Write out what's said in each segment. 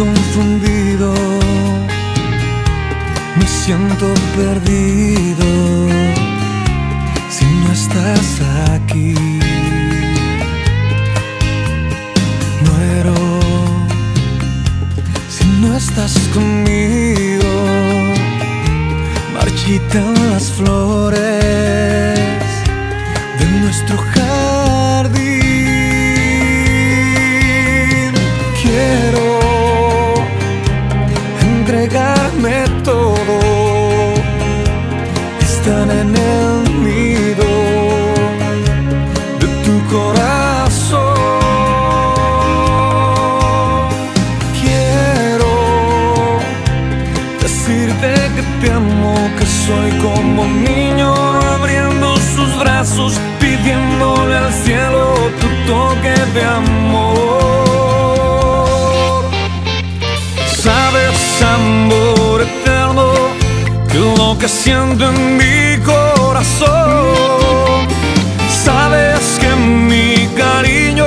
confundido, me siento perdido si no estás aquí. Muero si no estás conmigo, marchitan las flores de nuestro jardín. En el nido de tu corazón. Quiero decirte que te amo, que soy como un niño abriendo sus brazos, pidiéndole al cielo tu toque de amor. Siento en mi corazón. Sabes que mi cariño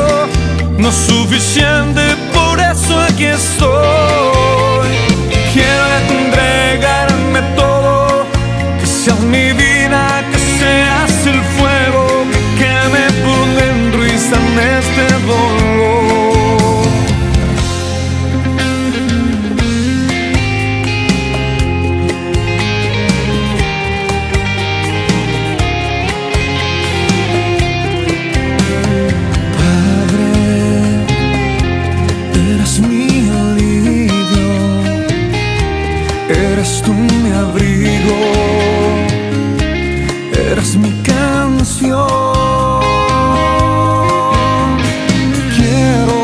no es suficiente, por eso aquí estoy. Quiero entregarme todo, que seas mi vida, que seas el fuego que queme por dentro y sane este dolor. Eres tú mi abrigo, eres mi canción. Quiero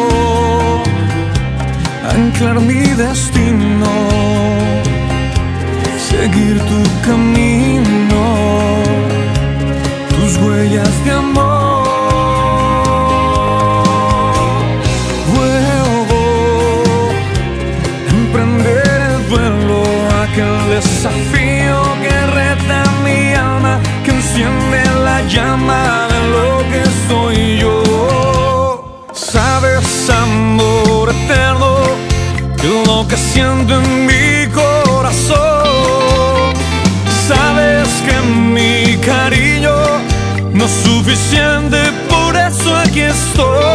anclar mi destino, seguir tu camino, que siento en mi corazón. Sabes que mi cariño no es suficiente, por eso aquí estoy.